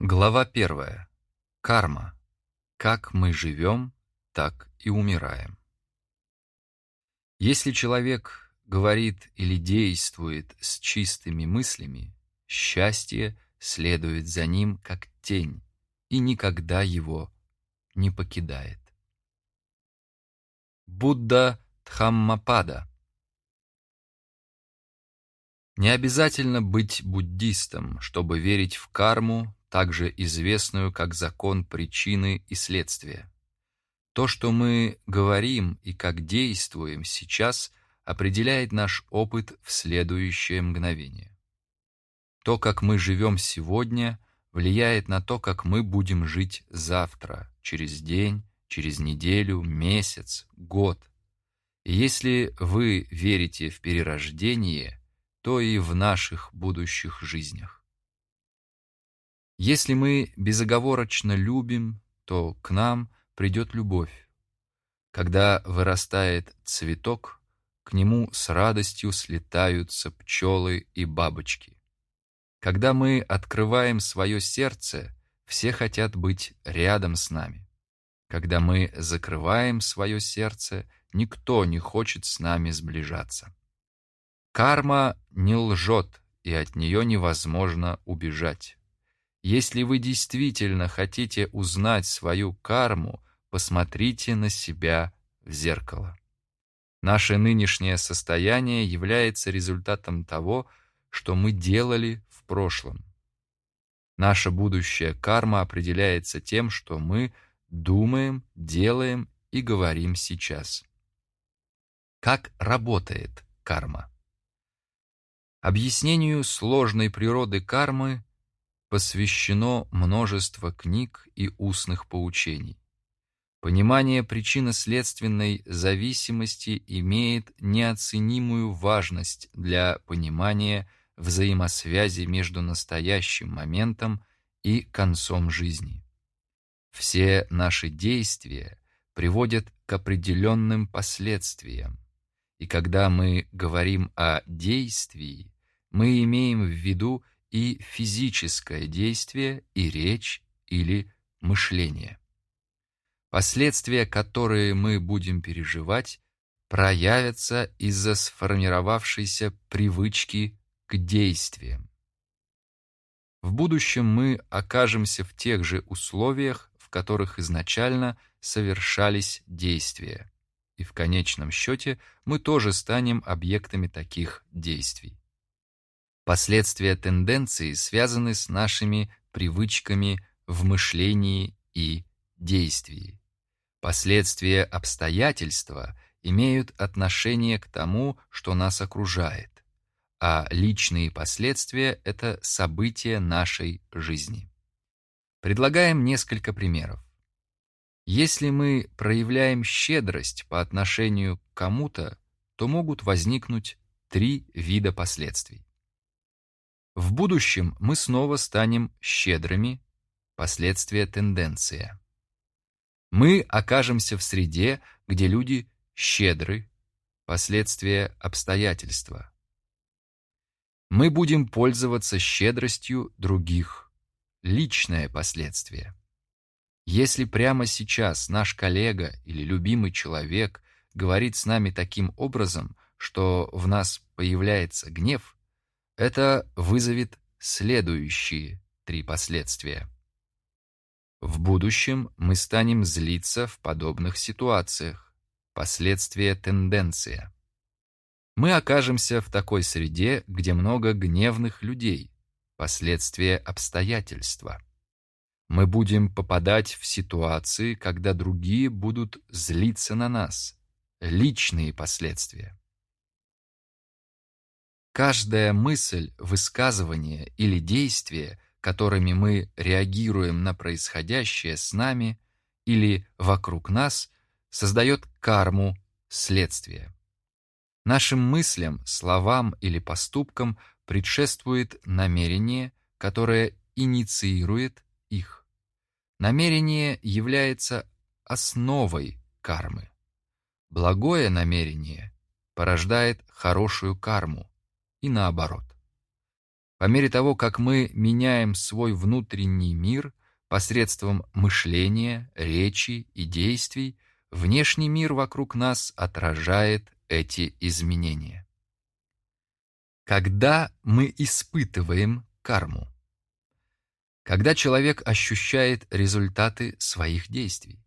Глава первая. Карма. Как мы живем, так и умираем. Если человек говорит или действует с чистыми мыслями, счастье следует за ним как тень и никогда его не покидает. Будда Дхаммапада Не обязательно быть буддистом, чтобы верить в карму, также известную как закон причины и следствия. То, что мы говорим и как действуем сейчас, определяет наш опыт в следующее мгновение. То, как мы живем сегодня, влияет на то, как мы будем жить завтра, через день, через неделю, месяц, год. И если вы верите в перерождение, то и в наших будущих жизнях. Если мы безоговорочно любим, то к нам придет любовь. Когда вырастает цветок, к нему с радостью слетаются пчелы и бабочки. Когда мы открываем свое сердце, все хотят быть рядом с нами. Когда мы закрываем свое сердце, никто не хочет с нами сближаться. Карма не лжет, и от нее невозможно убежать. Если вы действительно хотите узнать свою карму, посмотрите на себя в зеркало. Наше нынешнее состояние является результатом того, что мы делали в прошлом. Наша будущая карма определяется тем, что мы думаем, делаем и говорим сейчас. Как работает карма? Объяснению сложной природы кармы посвящено множество книг и устных поучений. Понимание причинно-следственной зависимости имеет неоценимую важность для понимания взаимосвязи между настоящим моментом и концом жизни. Все наши действия приводят к определенным последствиям. И когда мы говорим о действии, мы имеем в виду и физическое действие, и речь или мышление. Последствия, которые мы будем переживать, проявятся из-за сформировавшейся привычки к действиям. В будущем мы окажемся в тех же условиях, в которых изначально совершались действия, и в конечном счете мы тоже станем объектами таких действий. Последствия тенденции связаны с нашими привычками в мышлении и действии. Последствия обстоятельства имеют отношение к тому, что нас окружает, а личные последствия – это события нашей жизни. Предлагаем несколько примеров. Если мы проявляем щедрость по отношению к кому-то, то могут возникнуть три вида последствий. В будущем мы снова станем щедрыми, последствия тенденция. Мы окажемся в среде, где люди щедры, последствия обстоятельства. Мы будем пользоваться щедростью других, личное последствие. Если прямо сейчас наш коллега или любимый человек говорит с нами таким образом, что в нас появляется гнев – это вызовет следующие три последствия. В будущем мы станем злиться в подобных ситуациях. Последствия тенденция. Мы окажемся в такой среде, где много гневных людей. Последствия обстоятельства. Мы будем попадать в ситуации, когда другие будут злиться на нас. Личные последствия. Каждая мысль, высказывание или действие, которыми мы реагируем на происходящее с нами или вокруг нас, создает карму следствия. Нашим мыслям, словам или поступкам предшествует намерение, которое инициирует их. Намерение является основой кармы. Благое намерение порождает хорошую карму, и наоборот. По мере того, как мы меняем свой внутренний мир посредством мышления, речи и действий, внешний мир вокруг нас отражает эти изменения. Когда мы испытываем карму? Когда человек ощущает результаты своих действий.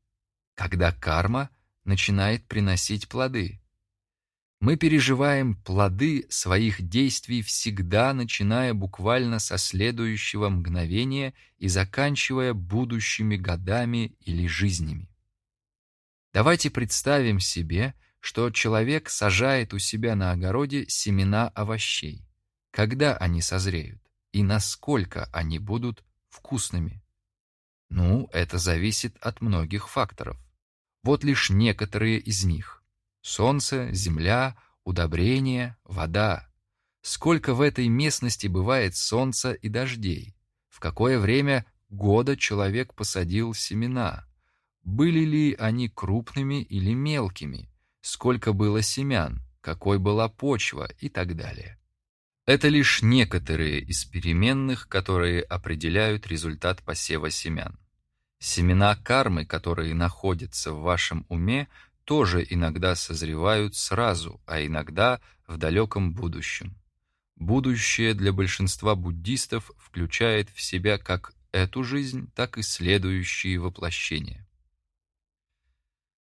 Когда карма начинает приносить плоды. Мы переживаем плоды своих действий всегда, начиная буквально со следующего мгновения и заканчивая будущими годами или жизнями. Давайте представим себе, что человек сажает у себя на огороде семена овощей. Когда они созреют и насколько они будут вкусными? Ну, это зависит от многих факторов. Вот лишь некоторые из них. Солнце, земля, удобрения, вода. Сколько в этой местности бывает солнца и дождей? В какое время года человек посадил семена? Были ли они крупными или мелкими? Сколько было семян? Какой была почва и так далее? Это лишь некоторые из переменных, которые определяют результат посева семян. Семена кармы, которые находятся в вашем уме, тоже иногда созревают сразу, а иногда в далеком будущем. Будущее для большинства буддистов включает в себя как эту жизнь, так и следующие воплощения.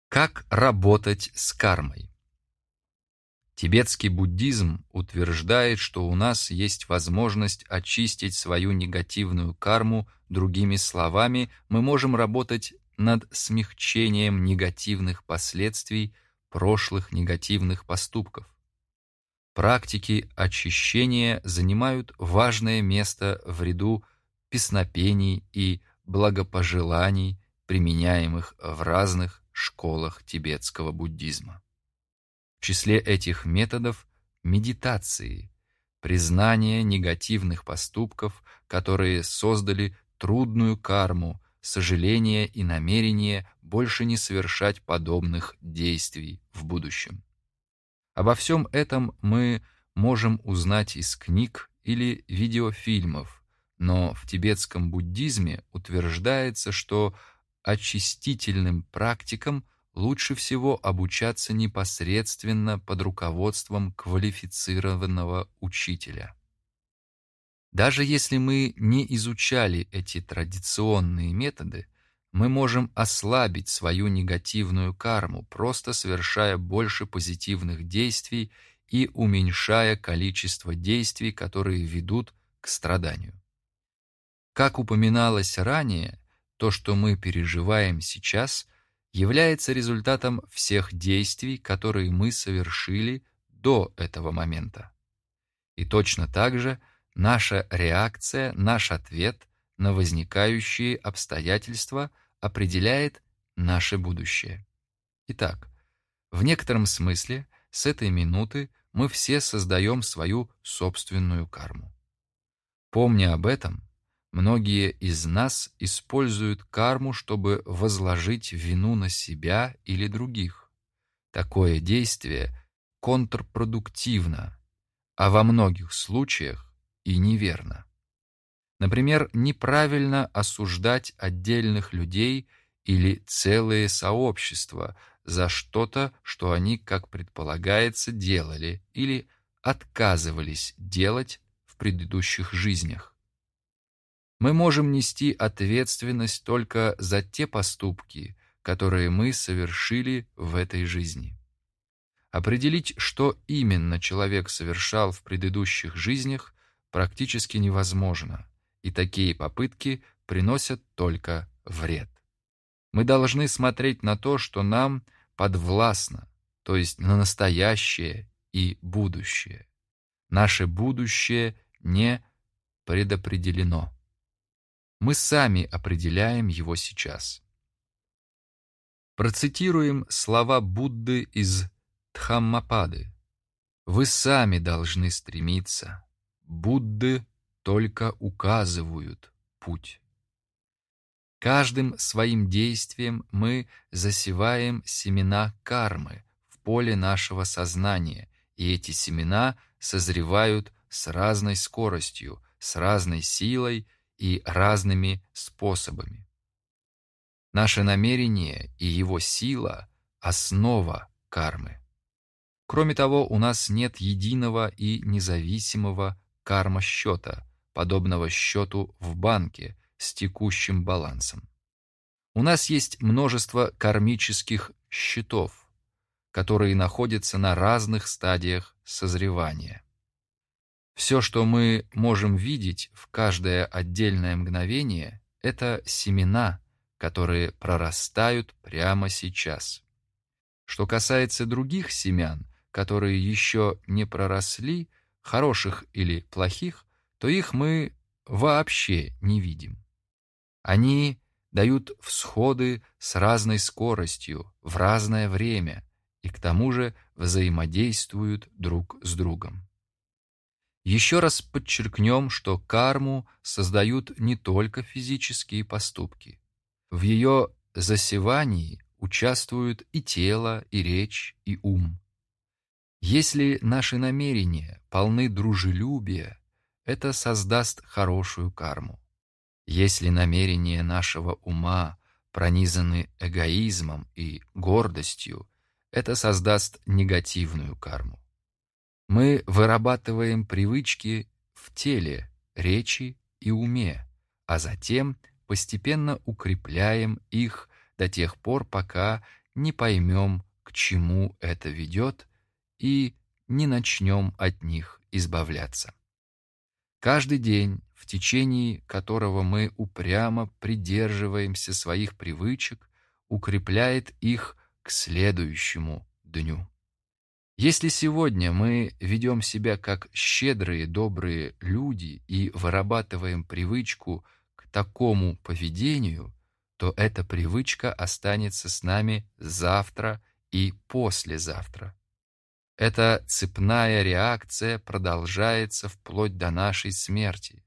Как работать с кармой? Тибетский буддизм утверждает, что у нас есть возможность очистить свою негативную карму, другими словами, мы можем работать над смягчением негативных последствий прошлых негативных поступков. Практики очищения занимают важное место в ряду песнопений и благопожеланий, применяемых в разных школах тибетского буддизма. В числе этих методов медитации, признание негативных поступков, которые создали трудную карму, сожаление и намерение больше не совершать подобных действий в будущем. Обо всем этом мы можем узнать из книг или видеофильмов, но в тибетском буддизме утверждается, что очистительным практикам лучше всего обучаться непосредственно под руководством квалифицированного учителя. Даже если мы не изучали эти традиционные методы, мы можем ослабить свою негативную карму, просто совершая больше позитивных действий и уменьшая количество действий, которые ведут к страданию. Как упоминалось ранее, то, что мы переживаем сейчас, является результатом всех действий, которые мы совершили до этого момента. И точно так же наша реакция, наш ответ на возникающие обстоятельства определяет наше будущее. Итак, в некотором смысле с этой минуты мы все создаем свою собственную карму. Помня об этом, Многие из нас используют карму, чтобы возложить вину на себя или других. Такое действие контрпродуктивно, а во многих случаях и неверно. Например, неправильно осуждать отдельных людей или целые сообщества за что-то, что они, как предполагается, делали или отказывались делать в предыдущих жизнях. Мы можем нести ответственность только за те поступки, которые мы совершили в этой жизни. Определить, что именно человек совершал в предыдущих жизнях, практически невозможно, и такие попытки приносят только вред. Мы должны смотреть на то, что нам подвластно, то есть на настоящее и будущее. Наше будущее не предопределено мы сами определяем его сейчас. Процитируем слова Будды из Дхаммапады. «Вы сами должны стремиться. Будды только указывают путь». Каждым своим действием мы засеваем семена кармы в поле нашего сознания, и эти семена созревают с разной скоростью, с разной силой и разными способами. Наше намерение и его сила – основа кармы. Кроме того, у нас нет единого и независимого карма-счета, подобного счету в банке с текущим балансом. У нас есть множество кармических счетов, которые находятся на разных стадиях созревания. Все, что мы можем видеть в каждое отдельное мгновение, это семена, которые прорастают прямо сейчас. Что касается других семян, которые еще не проросли, хороших или плохих, то их мы вообще не видим. Они дают всходы с разной скоростью, в разное время и к тому же взаимодействуют друг с другом. Еще раз подчеркнем, что карму создают не только физические поступки. В ее засевании участвуют и тело, и речь, и ум. Если наши намерения полны дружелюбия, это создаст хорошую карму. Если намерения нашего ума пронизаны эгоизмом и гордостью, это создаст негативную карму. Мы вырабатываем привычки в теле, речи и уме, а затем постепенно укрепляем их до тех пор, пока не поймем, к чему это ведет и не начнем от них избавляться. Каждый день, в течение которого мы упрямо придерживаемся своих привычек, укрепляет их к следующему дню. Если сегодня мы ведем себя как щедрые, добрые люди и вырабатываем привычку к такому поведению, то эта привычка останется с нами завтра и послезавтра. Эта цепная реакция продолжается вплоть до нашей смерти.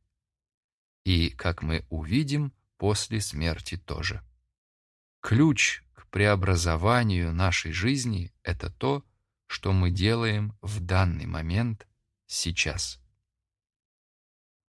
И, как мы увидим, после смерти тоже. Ключ к преобразованию нашей жизни – это то, что мы делаем в данный момент сейчас.